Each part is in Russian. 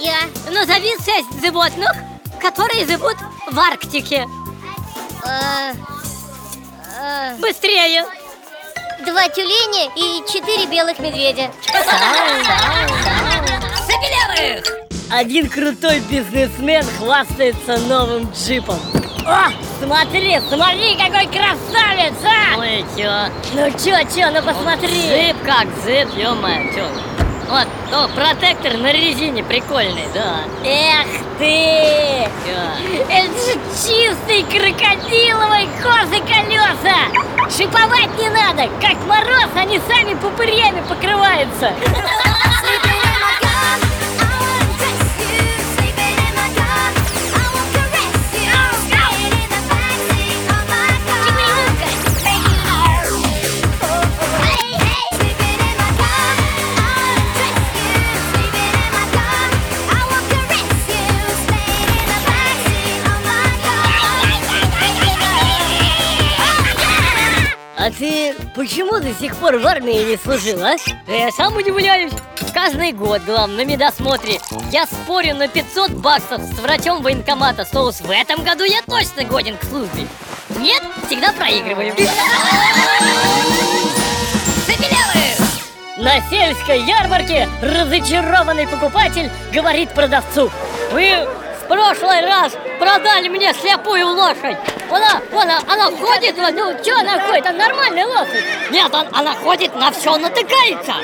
я. Назови шесть животных, которые живут в Арктике. Э, э, Быстрее! два тюленя и четыре белых медведя. Забелевых! Один крутой бизнесмен хвастается новым джипом. О, смотри, смотри, какой красавец, а! Ой, чё? Ну чё, чё, ну посмотри. Зип как зип, ё-моё, чё? Вот, о, протектор на резине прикольный, да. Эх ты! Чё? Это же чистый крокодиловый козы колеса! Шиповать не надо, как мороз, они сами пупырями покрываются. А ты почему до сих пор в армии не служил, а? Я сам удивляюсь. Каждый год, главное, на медосмотре Я спорю на 500 баксов с врачом военкомата Что уж в этом году я точно годен к службе Нет, всегда проигрываю! На сельской ярмарке разочарованный покупатель говорит продавцу. Вы в прошлый раз продали мне слепую лошадь. Она, она, она ходит, ну что она ходит, она нормальная лошадь. Нет, он- она ходит, на все натыкается.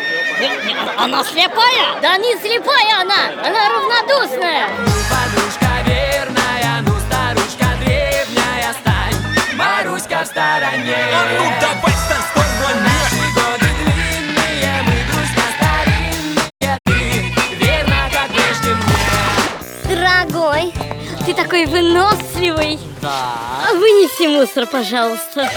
Она слепая. Да не слепая она, она равнодушная. Подружка верная, ну старушка древняя стань. Маруська в стороне А ну давай Наши годы длинные, мы друзья старинные. Ты верна, как прежде мне. Дорогой, ты такой выносливый. Да А Вынеси мусор, пожалуйста.